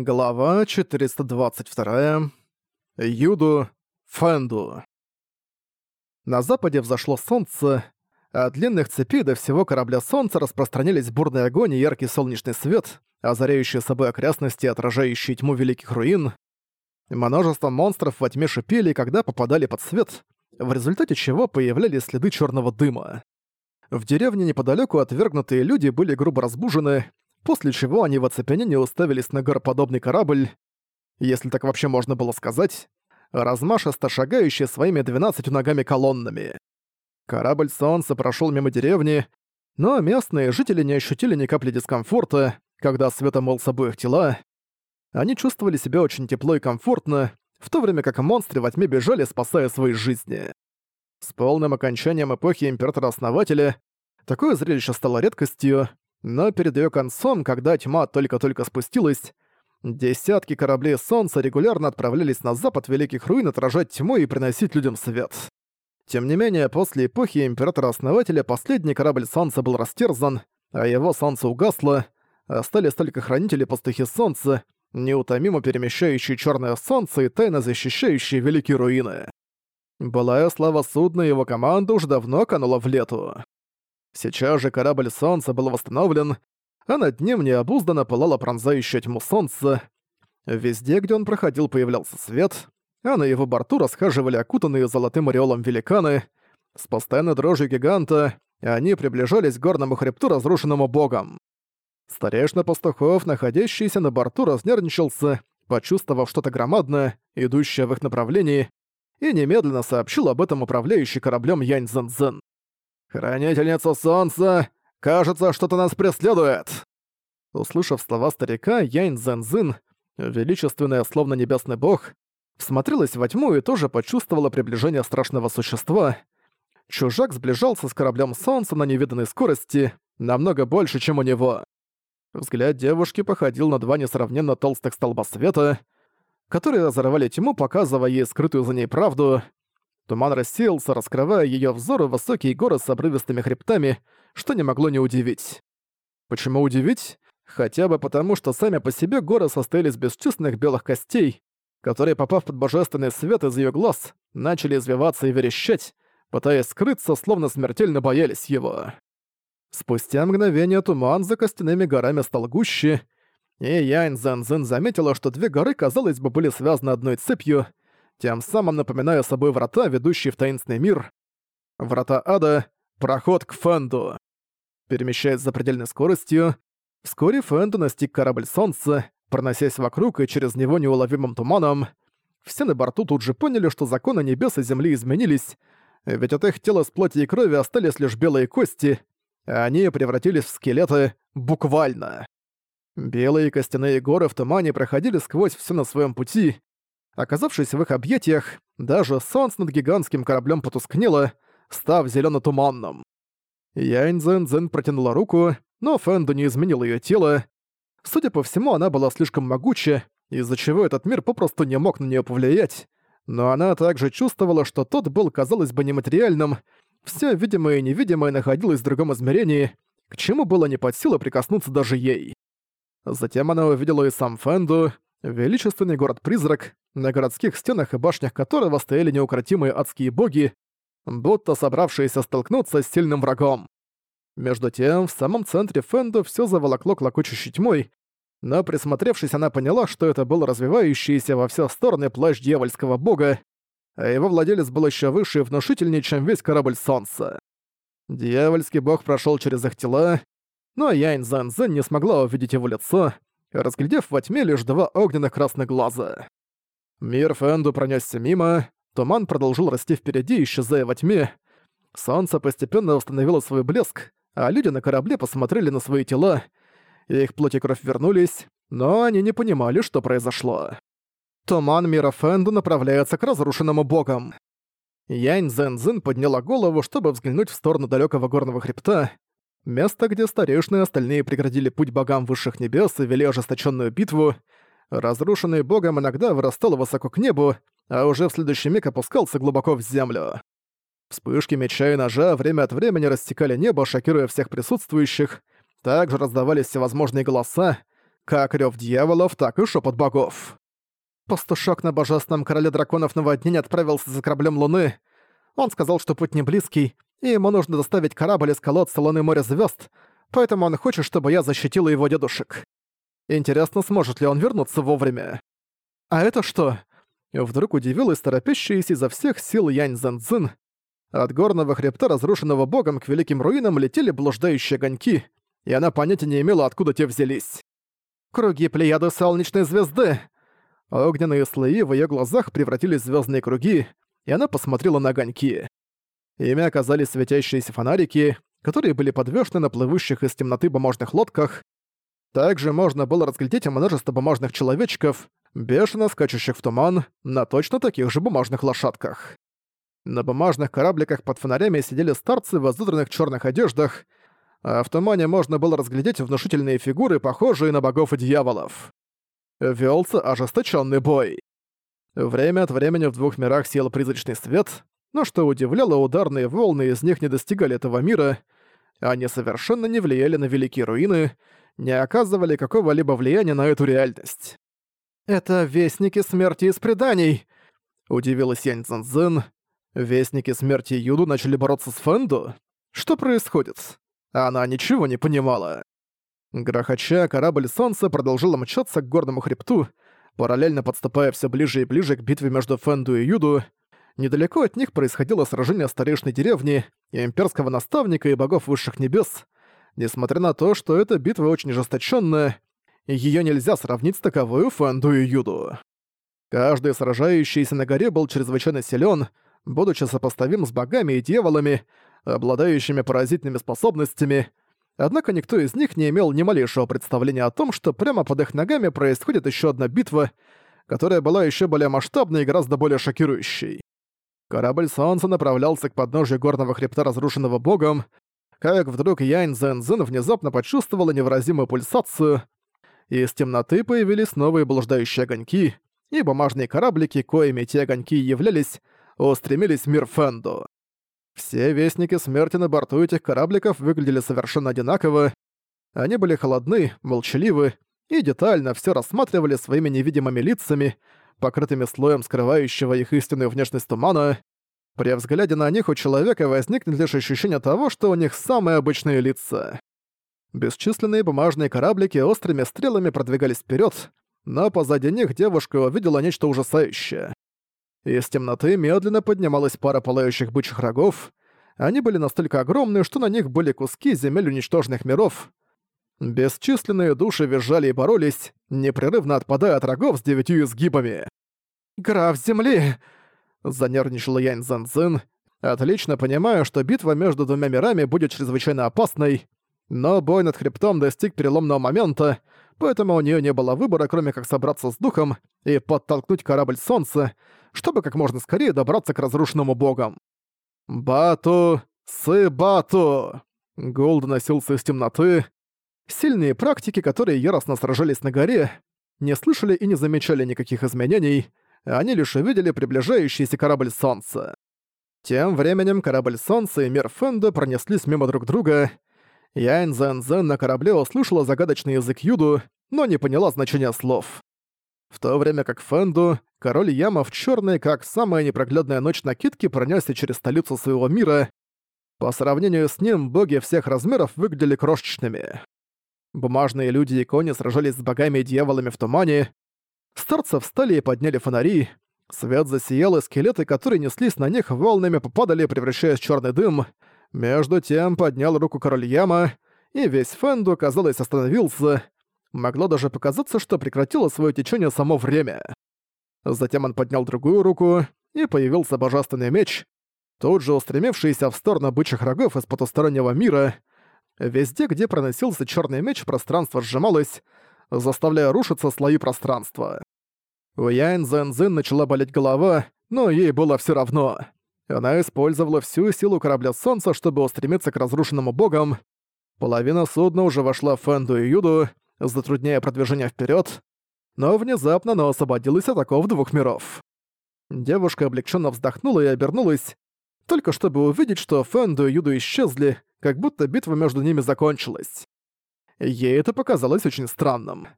Глава 422. Юду Фэнду. На западе взошло солнце, а от длинных цепей до всего корабля солнца распространялись бурный огонь и яркий солнечный свет, озаряющие собой окрестности и отражающие тьму великих руин. Множество монстров во тьме шипели, когда попадали под свет, в результате чего появлялись следы черного дыма. В деревне неподалеку отвергнутые люди были грубо разбужены, после чего они в оцепенении уставились на гороподобный корабль, если так вообще можно было сказать, размашисто шагающий своими двенадцатью ногами колоннами. Корабль Солнца прошел мимо деревни, но местные жители не ощутили ни капли дискомфорта, когда свет омыл с обоих тела. Они чувствовали себя очень тепло и комфортно, в то время как монстры во тьме бежали, спасая свои жизни. С полным окончанием эпохи Императора-Основателя такое зрелище стало редкостью, но перед ее концом, когда тьма только-только спустилась, десятки кораблей Солнца регулярно отправлялись на запад Великих Руин отражать тьму и приносить людям свет. Тем не менее, после эпохи Императора-Основателя последний корабль Солнца был растерзан, а его Солнце угасло, остались только Хранители-Пастухи Солнца, неутомимо перемещающие Черное Солнце и тайно защищающие Великие Руины. Былая слава судна и его команда уж давно канула в лету. Сейчас же корабль Солнца был восстановлен, а над ним необузданно пылала пронзающая тьму солнца. Везде, где он проходил, появлялся свет, а на его борту расхаживали окутанные золотым ореолом великаны. С постоянной дрожью гиганта они приближались к горному хребту, разрушенному богом. Старейшина пастухов, находящийся на борту, разнервничался, почувствовав что-то громадное, идущее в их направлении, и немедленно сообщил об этом управляющий кораблем Янь Цзэн. «Хранительница солнца! Кажется, что-то нас преследует!» Услышав слова старика, Янь Зэнзин, величественная словно небесный бог, всмотрелась во тьму и тоже почувствовала приближение страшного существа. Чужак сближался с кораблем солнца на невиданной скорости, намного больше, чем у него. Взгляд девушки походил на два несравненно толстых столба света, которые разорвали тьму, показывая ей скрытую за ней правду — Туман рассеялся, раскрывая ее взору высокие горы с обрывистыми хребтами, что не могло не удивить. Почему удивить? Хотя бы потому, что сами по себе горы состояли из бесчисленных белых костей, которые, попав под божественный свет из ее глаз, начали извиваться и верещать, пытаясь скрыться, словно смертельно боялись его. Спустя мгновение туман за костяными горами стал гуще, и Янь Зэн заметила, что две горы, казалось бы, были связаны одной цепью, тем самым напоминая собой врата, ведущие в таинственный мир. Врата ада — проход к Фэнду. Перемещаясь за предельной скоростью, вскоре Фэнду настиг корабль Солнца, проносясь вокруг и через него неуловимым туманом. Все на борту тут же поняли, что законы небес и земли изменились, ведь от их тела с плоти и крови остались лишь белые кости, а они превратились в скелеты буквально. Белые костяные горы в тумане проходили сквозь все на своем пути, Оказавшись в их объятиях, даже солнце над гигантским кораблем потускнело, став зелено-туманным. Янь Цзэн Цзэн протянула руку, но Фэнду не изменил ее тело. Судя по всему, она была слишком могуча, из-за чего этот мир попросту не мог на нее повлиять. Но она также чувствовала, что тот был, казалось бы, нематериальным, все видимое и невидимое находилось в другом измерении, к чему было не под силу прикоснуться даже ей. Затем она увидела и сам Фэнду, величественный город-призрак, на городских стенах и башнях которого стояли неукротимые адские боги, будто собравшиеся столкнуться с сильным врагом. Между тем, в самом центре Фэнду все заволокло клокочущей тьмой, но присмотревшись, она поняла, что это был развивающийся во все стороны плащ дьявольского бога, а его владелец был еще выше и внушительнее, чем весь корабль Солнца. Дьявольский бог прошел через их тела, но Янь Зэн Зэн не смогла увидеть его лицо, разглядев во тьме лишь два огненных красных глаза. Мир Фэнду пронесся мимо, туман продолжил расти впереди, исчезая во тьме. Солнце постепенно восстановило свой блеск, а люди на корабле посмотрели на свои тела, их плоть и кровь вернулись, но они не понимали, что произошло. Туман мира Фэнду направляется к разрушенному богам. Янь Зэн подняла голову, чтобы взглянуть в сторону далекого горного хребта, место, где старейшины и остальные преградили путь богам высших небес и вели ожесточенную битву, разрушенный богом иногда вырастал высоко к небу, а уже в следующий миг опускался глубоко в землю. Вспышки меча и ножа время от времени растекали небо, шокируя всех присутствующих. Также раздавались всевозможные голоса. как рёв дьяволов, так и шепот богов. Пастушок на божественном короле драконов наводнения отправился за кораблем Луны. Он сказал, что путь не близкий, и ему нужно доставить корабль из колодца Луны моря звезд, поэтому он хочет, чтобы я защитила его дедушек. Интересно, сможет ли он вернуться вовремя. А это что? Вдруг удивилась торопящаяся изо всех сил Янь Зэнцзин. От горного хребта, разрушенного богом, к великим руинам летели блуждающие огоньки, и она понятия не имела, откуда те взялись. «Круги Плеяды Солнечной Звезды!» Огненные слои в её глазах превратились в звёздные круги, и она посмотрела на огоньки. Ими оказались светящиеся фонарики, которые были подвешены на плывущих из темноты бумажных лодках. Также можно было разглядеть множество бумажных человечков, бешено скачущих в туман, на точно таких же бумажных лошадках. На бумажных корабликах под фонарями сидели старцы в изодранных чёрных одеждах, а в тумане можно было разглядеть внушительные фигуры, похожие на богов и дьяволов. Вёлся ожесточённый бой. Время от времени в двух мирах сел призрачный свет, но что удивляло, ударные волны из них не достигали этого мира, они совершенно не влияли на великие руины, не оказывали какого-либо влияния на эту реальность. «Это вестники смерти из преданий!» — удивилась Янь Цзэнзэн. «Вестники смерти Юду начали бороться с Фэнду? Что происходит?» Она ничего не понимала. Грохоча, корабль Солнца продолжил мчаться к горному хребту, параллельно подступая все ближе и ближе к битве между Фэнду и Юду. Недалеко от них происходило сражение старейшей деревни, имперского наставника и богов высших небес. Несмотря на то, что эта битва очень ожесточенная, ее нельзя сравнить с таковой Фэнду и Юду. Каждый сражающийся на горе был чрезвычайно силен, будучи сопоставим с богами и дьяволами, обладающими поразительными способностями, однако никто из них не имел ни малейшего представления о том, что прямо под их ногами происходит еще одна битва, которая была еще более масштабной и гораздо более шокирующей. Корабль Солнца направлялся к подножию горного хребта, разрушенного богом, как вдруг Янь Зэн внезапно почувствовала невыразимую пульсацию, и из темноты появились новые блуждающие огоньки, и бумажные кораблики, коими те огоньки являлись, устремились в мир Фэнду. Все вестники смерти на борту этих корабликов выглядели совершенно одинаково. Они были холодны, молчаливы и детально все рассматривали своими невидимыми лицами, покрытыми слоем скрывающего их истинную внешность тумана. При взгляде на них у человека возникнет лишь ощущение того, что у них самые обычные лица. Бесчисленные бумажные кораблики острыми стрелами продвигались вперед, но позади них девушка увидела нечто ужасающее. Из темноты медленно поднималась пара пылающих бычьих рогов. Они были настолько огромные, что на них были куски земель уничтоженных миров. Бесчисленные души визжали и боролись, непрерывно отпадая от рогов с девятью изгибами. «Граф земли!» — занервничала Янь Занзин, отлично понимая, что битва между двумя мирами будет чрезвычайно опасной, но бой над хребтом достиг переломного момента, поэтому у нее не было выбора, кроме как собраться с духом и подтолкнуть корабль Солнца, чтобы как можно скорее добраться к разрушенному богам. «Бату! Сы-бату!» Гул доносился из темноты. Сильные практики, которые яростно сражались на горе, не слышали и не замечали никаких изменений, они лишь увидели приближающийся корабль Солнца. Тем временем корабль Солнца и мир Фэнда пронеслись мимо друг друга. Ян Зен Зен на корабле услышала загадочный язык Юду, но не поняла значения слов. В то время как Фэнду, король Яма в как самая непроглядная ночь накидки, пронесся через столицу своего мира. По сравнению с ним, боги всех размеров выглядели крошечными. Бумажные люди и кони сражались с богами и дьяволами в тумане. Старцы встали и подняли фонари. Свет засиял, и скелеты, которые неслись на них, волнами попадали, превращаясь в черный дым. Между тем поднял руку король Яма, и весь Фэнду, казалось, остановился — Могло даже показаться, что прекратило свое течение само время. Затем он поднял другую руку, и появился божественный меч, тут же устремившийся в сторону бычьих рогов из потустороннего мира. Везде, где проносился черный меч, пространство сжималось, заставляя рушиться слои пространства. У Ян Зэнзин начала болеть голова, но ей было все равно. Она использовала всю силу корабля Солнца, чтобы устремиться к разрушенному богам. Половина судна уже вошла в Фэнду и Юду, затрудняя продвижение вперед, но внезапно оно освободилось от оков двух миров. Девушка облегченно вздохнула и обернулась, только чтобы увидеть, что Фэнду и Юду исчезли, как будто битва между ними закончилась. Ей это показалось очень странным.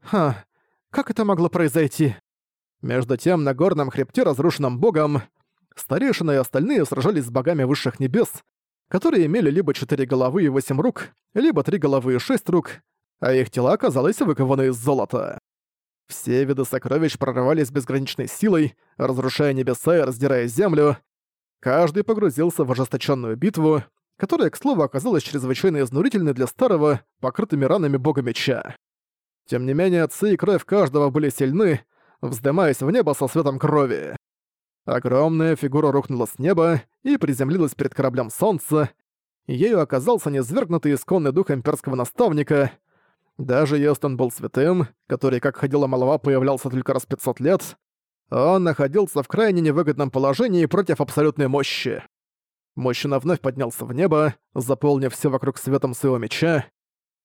Ха, как это могло произойти? Между тем, на горном хребте, разрушенном богом, старейшины и остальные сражались с богами высших небес, которые имели либо четыре головы и восемь рук, либо три головы и шесть рук, а их тела оказались выкованы из золота. Все виды сокровищ прорывались безграничной силой, разрушая небеса и раздирая землю. Каждый погрузился в ожесточенную битву, которая, к слову, оказалась чрезвычайно изнурительной для старого, покрытыми ранами бога меча. Тем не менее, отцы и кровь каждого были сильны, вздымаясь в небо со светом крови. Огромная фигура рухнула с неба и приземлилась перед кораблем солнца. Ею оказался низвергнутый исконный дух имперского наставника. Даже если он был святым, который, как ходила молва, появлялся только раз 500 лет, он находился в крайне невыгодном положении против абсолютной мощи. Мужчина вновь поднялся в небо, заполнив все вокруг светом своего меча.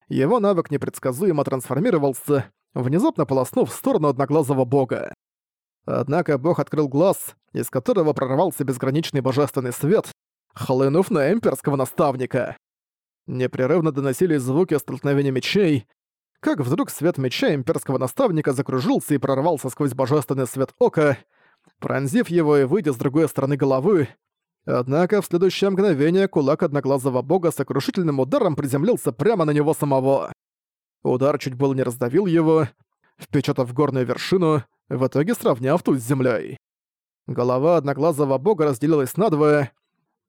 Его навык непредсказуемо трансформировался, внезапно полоснув в сторону одноглазого бога. Однако бог открыл глаз, из которого прорвался безграничный божественный свет, хлынув на имперского наставника. Непрерывно доносились звуки столкновения мечей, как вдруг свет меча имперского наставника закружился и прорвался сквозь божественный свет ока, пронзив его и выйдя с другой стороны головы. Однако в следующее мгновение кулак одноглазого бога сокрушительным ударом приземлился прямо на него самого. Удар чуть было не раздавил его, впечатав горную вершину, в итоге сравняв ту с землей. Голова одноглазого бога разделилась надвое,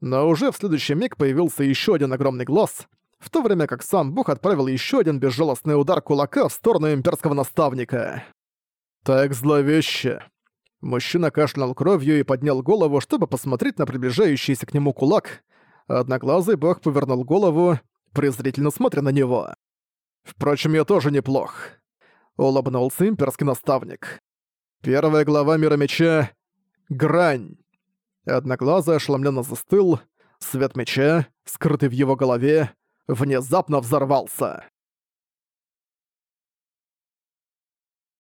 но уже в следующий миг появился еще один огромный глаз, в то время как сам бог отправил еще один безжалостный удар кулака в сторону имперского наставника. Так зловеще. Мужчина кашлял кровью и поднял голову, чтобы посмотреть на приближающийся к нему кулак. Одноглазый бог повернул голову, презрительно смотря на него. «Впрочем, я тоже неплох», — улыбнулся имперский наставник. Первая глава Мира Меча — Грань. Одноглазый ошеломленно застыл, свет меча, скрытый в его голове, внезапно взорвался.